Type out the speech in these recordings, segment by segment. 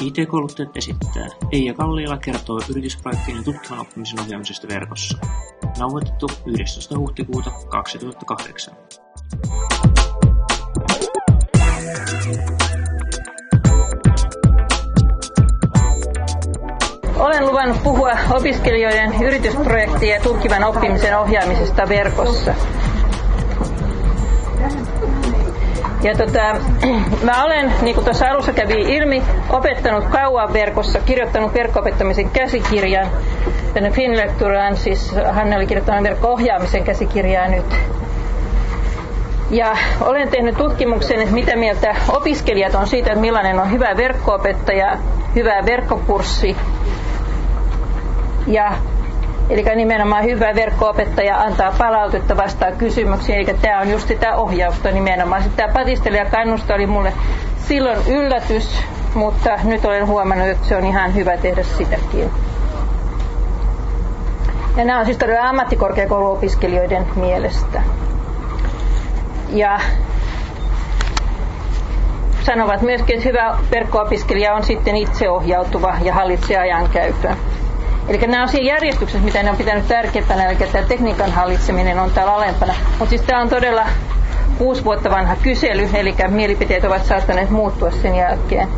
IT-kouluttajat esittää. Eija Kalliila kertoo yritysprojektien ja tutkivan oppimisen ohjaamisesta verkossa. Nauhoitettu 11. huhtikuuta 2008. Olen luvannut puhua opiskelijoiden yritysprojektien ja tutkivan oppimisen ohjaamisesta verkossa. Ja tota, mä olen, niin kuin tuossa alussa kävi ilmi, opettanut kauan verkossa, kirjoittanut verkko-opettamisen käsikirjan tänne Finlecturaan, siis Hanne oli kirjoittanut verkko-ohjaamisen käsikirjaa nyt. Ja olen tehnyt tutkimuksen, että mitä mieltä opiskelijat on siitä, että millainen on hyvä verkko-opettaja, hyvä verkkokurssi. Ja Eli nimenomaan hyvä verkko-opettaja antaa palautetta, vastaa kysymyksiin, eikä tämä on just sitä ohjausta nimenomaan. Sitten tämä patistelija kannusta oli mulle silloin yllätys, mutta nyt olen huomannut, että se on ihan hyvä tehdä sitäkin. Ja nämä on siis todella ammattikorkeakouluopiskelijoiden mielestä. Ja sanovat myöskin, että hyvä verkko-opiskelija on sitten itseohjautuva ja hallitsee ajankäytön. Eli nämä on siinä järjestyksessä, mitä ne on pitänyt tärkeimpänä, eli tämä tekniikan hallitseminen on täällä alempana. Mutta siis tämä on todella kuusi vuotta vanha kysely, eli mielipiteet ovat saattaneet muuttua sen jälkeen.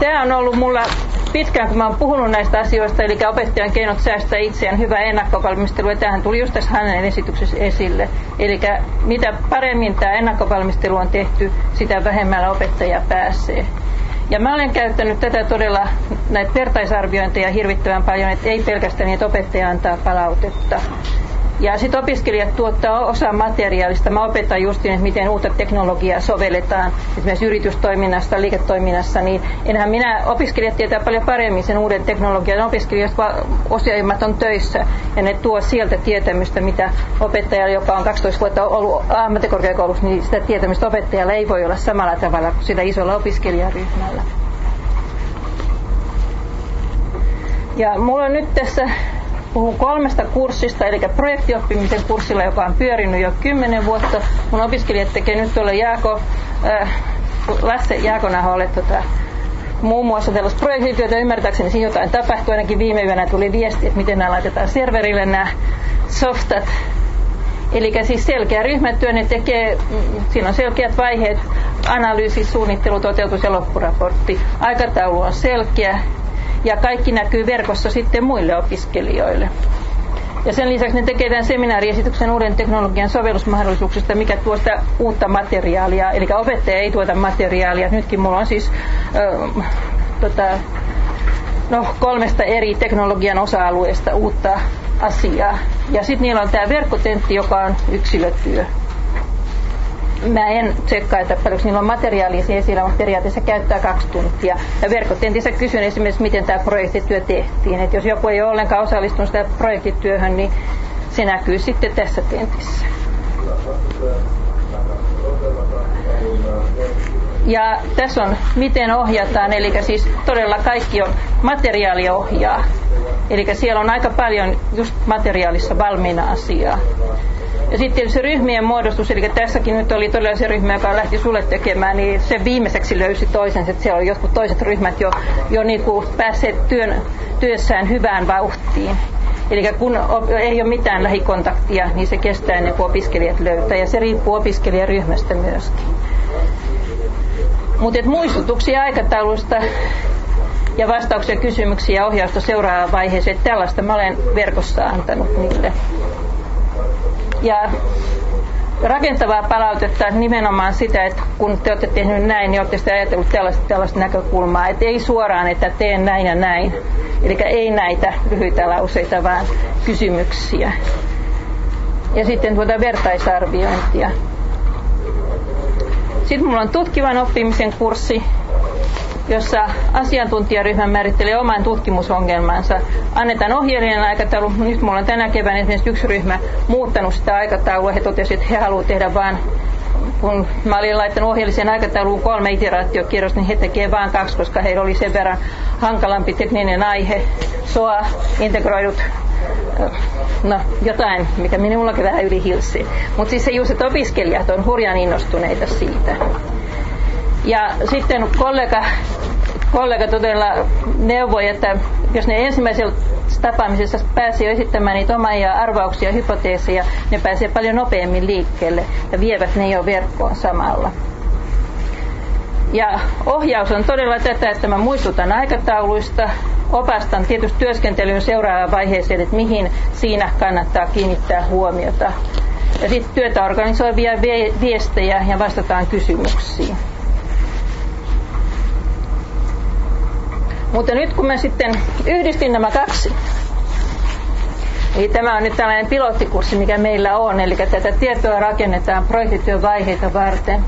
Tämä on ollut mulla pitkään, kun mä oon puhunut näistä asioista, eli opettajan keinot säästää itseään, hyvä ennakkovalmistelu, ja tähän tuli just tässä hänen esityksessä esille. Eli mitä paremmin tämä ennakkovalmistelu on tehty, sitä vähemmällä opettaja pääsee. Ja mä olen käyttänyt tätä todella, näitä vertaisarviointeja hirvittävän paljon, että ei pelkästään niitä opettaja antaa palautetta. Ja sitten opiskelijat tuottaa osa materiaalista. Mä opetan justiin, että miten uutta teknologiaa sovelletaan esimerkiksi yritystoiminnassa, liiketoiminnassa, niin enhän minä, opiskelijat tietää paljon paremmin sen uuden teknologian. Opiskelijat osioimmat on töissä ja ne tuo sieltä tietämystä, mitä opettaja, joka on 12 vuotta ollut ammattikorkeakoulussa, niin sitä tietämystä opettajalla ei voi olla samalla tavalla kuin sillä isolla opiskelijaryhmällä. Ja mulla on nyt tässä puhun kolmesta kurssista, eli projektioppimisen kurssilla, joka on pyörinyt jo kymmenen vuotta. Mun opiskelijat tekee nyt tuolle Jaako, äh, Lasse Jaakonaholle tota, muun muassa tällaista projektityötä ymmärtääkseni siinä jotain tapahtui. Ainakin viime yönä tuli viesti, että miten nämä laitetaan serverille nämä softat. Eli siis selkeä ryhmätyö, ne tekee, mm, siinä on selkeät vaiheet, analyysi, suunnittelu, toteutus ja loppuraportti. Aikataulu on selkeä, ja kaikki näkyy verkossa sitten muille opiskelijoille. Ja sen lisäksi ne tekee tämän seminaariesityksen uuden teknologian sovellusmahdollisuuksista, mikä tuo sitä uutta materiaalia. Eli opettaja ei tuota materiaalia. Nytkin mulla on siis äh, tota, no, kolmesta eri teknologian osa-alueesta uutta asiaa. Ja sitten niillä on tämä verkkotentti, joka on yksilötyö mä en tsekkaa, että paljonko niillä on materiaalia esillä, mutta periaatteessa käyttää kaksi tuntia. Ja verkkotentissä kysyn esimerkiksi, miten tämä projektityö tehtiin. Että jos joku ei ole ollenkaan osallistunut tähän projektityöhön, niin se näkyy sitten tässä tentissä. Ja tässä on miten ohjataan, eli siis todella kaikki on materiaaliohjaa. Eli siellä on aika paljon just materiaalissa valmiina asiaa. Ja sitten se ryhmien muodostus, eli tässäkin nyt oli todella se ryhmä, joka lähti sulle tekemään, niin se viimeiseksi löysi toisensa, että siellä oli jotkut toiset ryhmät jo, jo niin kuin päässeet työn, työssään hyvään vauhtiin. Eli kun ei ole mitään lähikontaktia, niin se kestää ennen kuin opiskelijat löytää, ja se riippuu opiskelijaryhmästä myöskin. Mutta muistutuksia aikataulusta ja vastauksia kysymyksiä ja ohjausta seuraavaan vaiheeseen. Tällaista mä olen verkossa antanut niille. Ja rakentavaa palautetta nimenomaan sitä, että kun te olette tehneet näin, niin olette sitten ajatellut tällaista, tällaista näkökulmaa, että ei suoraan, että teen näin ja näin. Eli ei näitä lyhyitä lauseita, vaan kysymyksiä. Ja sitten tuota vertaisarviointia. Sitten minulla on tutkivan oppimisen kurssi, jossa asiantuntijaryhmä määrittelee oman tutkimusongelmansa. Annetaan ohjeellinen aikataulu. Nyt minulla on tänä keväänä esimerkiksi yksi ryhmä muuttanut sitä aikataulua. He totesivat, että he haluavat tehdä vain kun mä olin laittanut ohjeelliseen aikatauluun kolme iteraatiokierrosta, niin he tekee vain kaksi, koska heillä oli sen verran hankalampi tekninen aihe. SOA, integroidut, no jotain, mikä minullakin vähän yli hilsi. Mutta siis se just, että opiskelijat on hurjan innostuneita siitä. Ja sitten kollega, kollega todella neuvoi, että jos ne ensimmäisellä tapaamisessa pääsee jo esittämään niitä omia arvauksia ja hypoteeseja, ne pääsee paljon nopeammin liikkeelle ja vievät ne jo verkkoon samalla. Ja ohjaus on todella tätä, että mä muistutan aikatauluista, opastan tietysti työskentelyyn seuraavaan vaiheeseen, että mihin siinä kannattaa kiinnittää huomiota. Ja sitten työtä organisoivia viestejä ja vastataan kysymyksiin. Mutta nyt kun mä sitten yhdistin nämä kaksi, Eli tämä on nyt tällainen pilottikurssi, mikä meillä on, eli tätä tietoa rakennetaan projektityön vaiheita varten.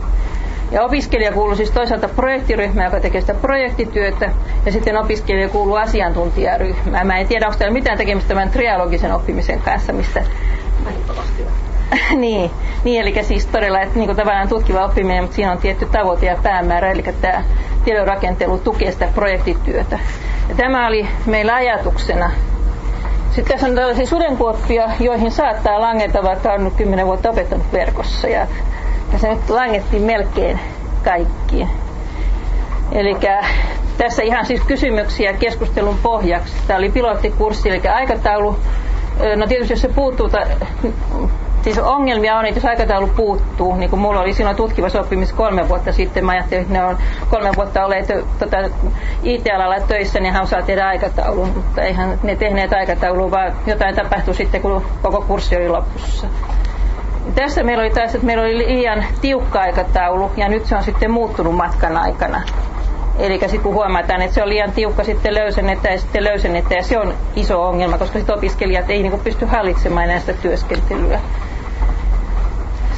Ja opiskelija kuuluu siis toisaalta projektiryhmään, joka tekee sitä projektityötä, ja sitten opiskelija kuuluu asiantuntijaryhmään. Mä en tiedä, onko täällä mitään tekemistä tämän trialogisen oppimisen kanssa, mistä... niin, niin, eli siis todella, että niin kuin tavallaan tutkiva oppiminen, mutta siinä on tietty tavoite ja päämäärä, eli tämä tiedonrakentelu tukee sitä projektityötä. Ja tämä oli meillä ajatuksena. Sitten tässä on tällaisia sudenkuoppia, joihin saattaa langeta, vaikka on nyt 10 vuotta opettanut verkossa. Ja ja se nyt langettiin melkein kaikkiin. Eli tässä ihan siis kysymyksiä keskustelun pohjaksi. Tämä oli pilottikurssi, eli aikataulu. No tietysti jos se puuttuu, siis ongelmia on, että jos aikataulu puuttuu, niin kuin mulla oli siinä tutkivassa oppimisessa kolme vuotta sitten, mä ajattelin, että ne on kolme vuotta olleet tota, IT-alalla töissä, niin hän osaa tehdä aikataulun, mutta eihän ne tehneet aikataulua, vaan jotain tapahtui sitten, kun koko kurssi oli lopussa. Tässä meillä oli taas, että meillä oli liian tiukka aikataulu ja nyt se on sitten muuttunut matkan aikana. Eli sitten kun huomataan, että se on liian tiukka, sitten löysennetään ja sitten löysennetään ja se on iso ongelma, koska sitten opiskelijat ei niin pysty hallitsemaan enää sitä työskentelyä.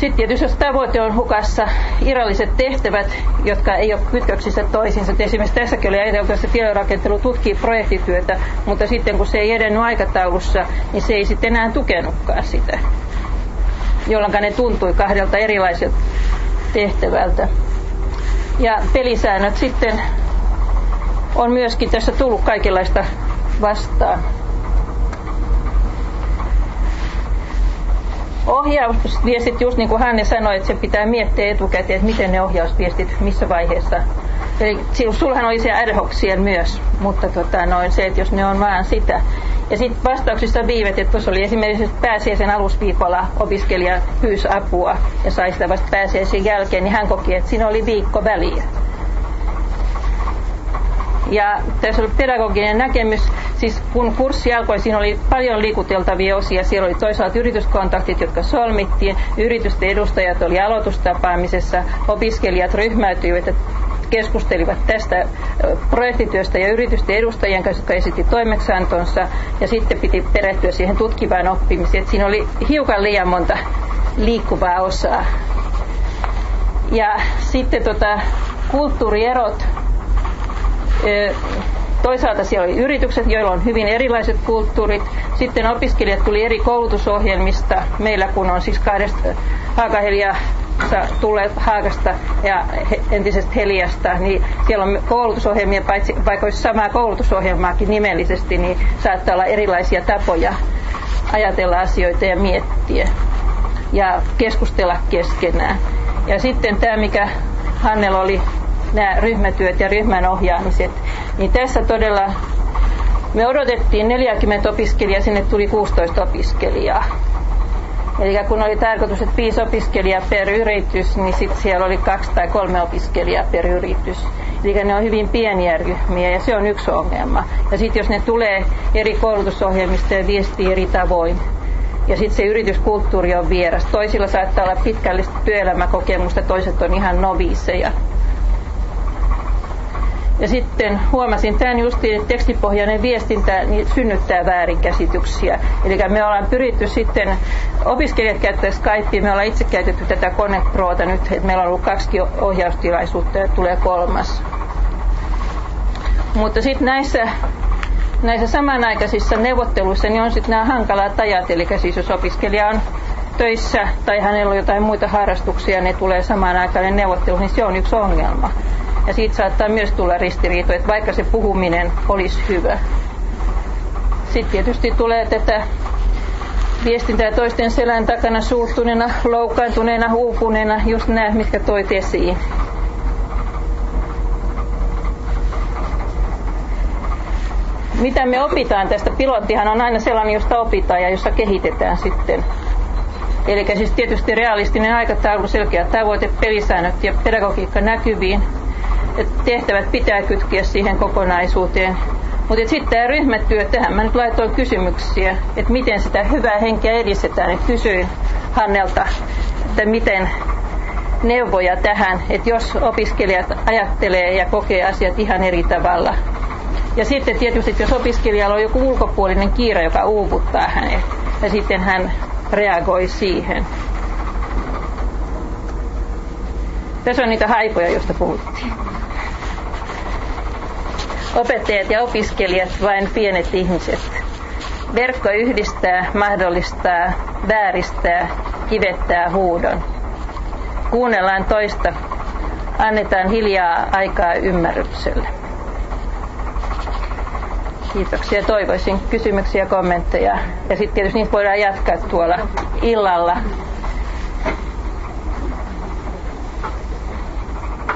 Sitten tietysti jos tavoite on hukassa irralliset tehtävät, jotka ei ole kytköksissä toisiinsa. Esimerkiksi tässäkin oli ajateltu, että tiedonrakentelu tutkii projektityötä, mutta sitten kun se ei edennyt aikataulussa, niin se ei sitten enää tukenutkaan sitä jolloin ne tuntui kahdelta erilaiselta tehtävältä. Ja pelisäännöt sitten on myöskin tässä tullut kaikenlaista vastaan. Ohjausviestit, just niin kuin Hanne sanoi, että se pitää miettiä etukäteen, että miten ne ohjausviestit, missä vaiheessa. Eli sulhan oli se ad myös, mutta tota, noin se, että jos ne on vaan sitä, ja sitten vastauksissa viivet, että tuossa oli esimerkiksi pääsiäisen alusviikolla opiskelija pyysi apua ja sai sitä vasta pääsiäisen jälkeen, niin hän koki, että siinä oli viikko väliä. Ja tässä oli pedagoginen näkemys, siis kun kurssi alkoi, siinä oli paljon liikuteltavia osia. Siellä oli toisaalta yrityskontaktit, jotka solmittiin, yritysten edustajat oli aloitustapaamisessa, opiskelijat ryhmäytyivät, keskustelivat tästä projektityöstä ja yritysten edustajien kanssa, jotka esitti toimeksiantonsa, ja sitten piti perehtyä siihen tutkivaan oppimiseen. Et siinä oli hiukan liian monta liikkuvaa osaa. Ja sitten tota, kulttuurierot. Toisaalta siellä oli yritykset, joilla on hyvin erilaiset kulttuurit. Sitten opiskelijat tuli eri koulutusohjelmista. Meillä kun on siis kahdesta Haakahelia tulleet Haagasta ja entisestä Heliasta, niin siellä on koulutusohjelmia, paitsi vaikka olisi samaa koulutusohjelmaakin nimellisesti, niin saattaa olla erilaisia tapoja ajatella asioita ja miettiä ja keskustella keskenään. Ja sitten tämä, mikä Hannella oli, nämä ryhmätyöt ja ryhmän ohjaamiset, niin tässä todella me odotettiin 40 opiskelijaa, sinne tuli 16 opiskelijaa. Eli kun oli tarkoitus, että viisi opiskelijaa per yritys, niin sitten siellä oli kaksi tai kolme opiskelijaa per yritys. Eli ne on hyvin pieniä ryhmiä ja se on yksi ongelma. Ja sitten jos ne tulee eri koulutusohjelmista ja viestii eri tavoin, ja sitten se yrityskulttuuri on vieras. Toisilla saattaa olla pitkällistä työelämäkokemusta, toiset on ihan noviiseja. Ja sitten huomasin tämän justiin, että tekstipohjainen viestintä niin synnyttää väärinkäsityksiä. Eli me ollaan pyritty sitten, opiskelijat käyttää Skypea, me ollaan itse käytetty tätä Connect Prota nyt, että meillä on ollut kaksi ohjaustilaisuutta ja tulee kolmas. Mutta sitten näissä näissä samanaikaisissa neuvotteluissa niin on sitten nämä hankalat ajat, eli siis jos opiskelija on töissä tai hänellä on jotain muita harrastuksia, ne tulee samaan aikaan neuvottelu, niin se on yksi ongelma. Ja siitä saattaa myös tulla ristiriitoja, että vaikka se puhuminen olisi hyvä. Sitten tietysti tulee tätä viestintää toisten selän takana suuttuneena, loukkaantuneena, huupuneena, just nämä, mitkä toit esiin. Mitä me opitaan tästä? Pilottihan on aina sellainen, josta opitaan ja jossa kehitetään sitten. Eli siis tietysti realistinen aikataulu, selkeä tavoite, pelisäännöt ja pedagogiikka näkyviin, et tehtävät pitää kytkeä siihen kokonaisuuteen. Mutta sitten tämä ryhmätyö, tähän mä nyt laitoin kysymyksiä, että miten sitä hyvää henkeä edistetään. Et kysyin Hannelta, että miten neuvoja tähän, että jos opiskelijat ajattelee ja kokee asiat ihan eri tavalla. Ja sitten tietysti, jos opiskelijalla on joku ulkopuolinen kiire, joka uuvuttaa hänet, ja sitten hän reagoi siihen. Tässä on niitä haipoja, joista puhuttiin. Opettajat ja opiskelijat, vain pienet ihmiset. Verkko yhdistää, mahdollistaa, vääristää, kivettää huudon. Kuunnellaan toista, annetaan hiljaa aikaa ymmärrykselle. Kiitoksia. Toivoisin kysymyksiä ja kommentteja. Ja sitten tietysti niitä voidaan jatkaa tuolla illalla.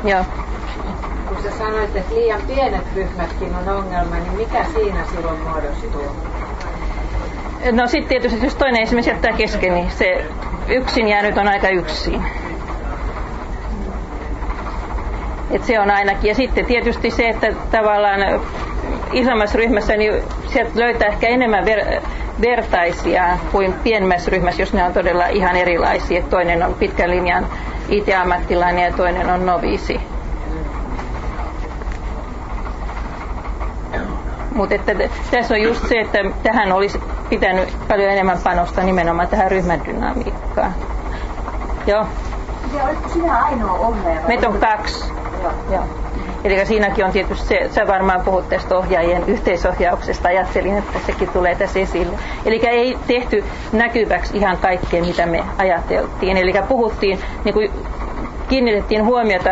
Joo. Kun sä sanoit, että liian pienet ryhmätkin on ongelma, niin mikä siinä silloin muodostuu? No sitten tietysti, jos toinen esimerkiksi jättää kesken, niin se yksin jäänyt on aika yksin. Et se on ainakin. Ja sitten tietysti se, että tavallaan isommassa ryhmässä niin sieltä löytää ehkä enemmän ver- vertaisia kuin pienemmässä ryhmässä, jos ne on todella ihan erilaisia. Toinen on pitkän linjan IT-ammattilainen ja toinen on noviisi. Mutta että tässä on just se, että tähän olisi pitänyt paljon enemmän panosta nimenomaan tähän ryhmädynamiikkaan. Joo. Ja olisiko sinä ainoa ohjaaja? Meitä on kaksi. Joo. Joo. Eli siinäkin on tietysti se, sä varmaan puhut tästä ohjaajien yhteisohjauksesta, ajattelin, että sekin tulee tässä esille. Eli ei tehty näkyväksi ihan kaikkea, mitä me ajateltiin. Eli puhuttiin, niin kuin kiinnitettiin huomiota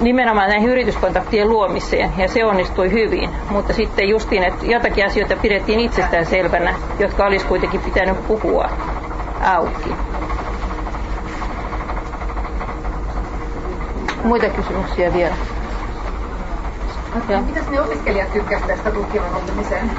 nimenomaan näihin yrityskontaktien luomiseen, ja se onnistui hyvin. Mutta sitten justiin, että jotakin asioita pidettiin itsestään selvänä, jotka olisi kuitenkin pitänyt puhua auki. Muita kysymyksiä vielä? Okay. Mitäs ne opiskelijat tykkäsivät tästä tutkivan oppimiseen?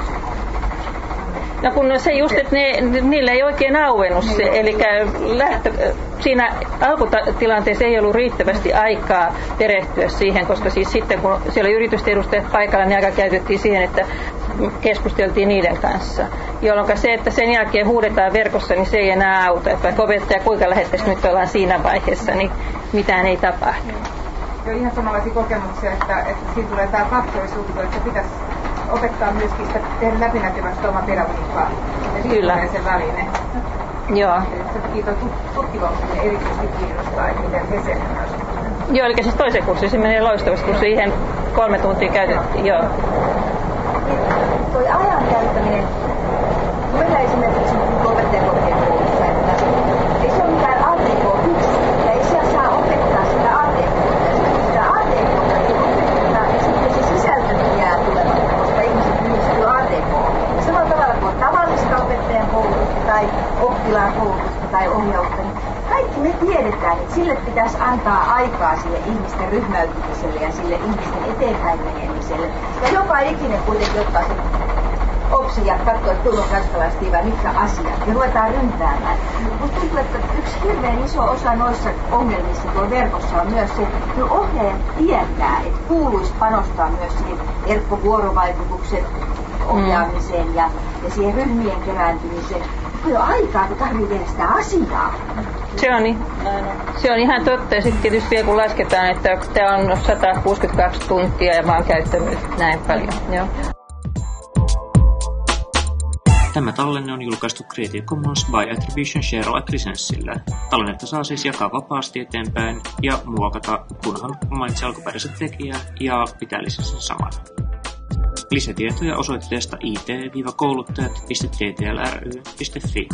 No kun se just, että ne, niille ei oikein auennut se, eli lähtö, siinä alkutilanteessa ei ollut riittävästi aikaa perehtyä siihen, koska siis sitten kun siellä yritysten edustajat paikalla, niin aika käytettiin siihen, että keskusteltiin niiden kanssa. Jolloin se, että sen jälkeen huudetaan verkossa, niin se ei enää auta. Että vaikka opettaja kuinka lähettäisiin nyt ollaan siinä vaiheessa, niin mitään ei tapahdu. Jo ihan samanlaisia kokemuksia, että, että siinä tulee tämä kaksoisuus, että pitäisi opettaa myöskin sitä tehdä läpinäkyvästi oma pedagogiikkaa. Ja Kyllä. se väline. Joo. Kiitos tutkimukselle erityisesti kiinnostaa, että miten he sen Joo, eli siis toisen kurssin, se menee loistavasti, kun siihen kolme tuntia käytettiin. Joo. Tuo ajan käyttäminen, esimerkiksi opettajakokien koulussa, että ei se mikään ATK yksi, ja ei siellä saa opettaa sitä ATK, ja sitten sitä ATK ei opeteta, ja sitten se sisältö jää tulematta, koska ihmiset yhdistyy ATK. Ja samalla tavalla kuin tavallista opettajan koulutusta tai oppilaan koulutusta tai ohjausta, niin kaikki me tiedetään, että sille pitäisi antaa aikaa sille ihmisten ryhmäytymiselle ja sille ihmisten eteenpäin menemiselle. Ja joka ikinen kuitenkin ottaa sen opsi ja katsoo, että tuolla on ranskalaisesti vai mitkä asiat, ja ruvetaan ryntäämään. Mutta tuntuu, että yksi hirveän iso osa noissa ongelmissa tuolla verkossa on myös se, että ohjaajat tietää, että kuuluisi panostaa myös siihen verkkovuorovaikutuksen ohjaamiseen ja, ja siihen ryhmien kerääntymiseen. Paljon aikaa, kun tarvii tehdä sitä asiaa. Se on, niin- se on ihan totta. Ja sitten tietysti vielä kun lasketaan, että tämä on 162 tuntia ja mä oon käyttänyt näin paljon. Joo. Tämä tallenne on julkaistu Creative Commons by Attribution Share Alike-lisenssillä. Tallennetta saa siis jakaa vapaasti eteenpäin ja muokata, kunhan mainitsi alkuperäiset tekijää ja pitää lisenssin samana. Lisätietoja osoitteesta it-kouluttajat.ttlry.fi.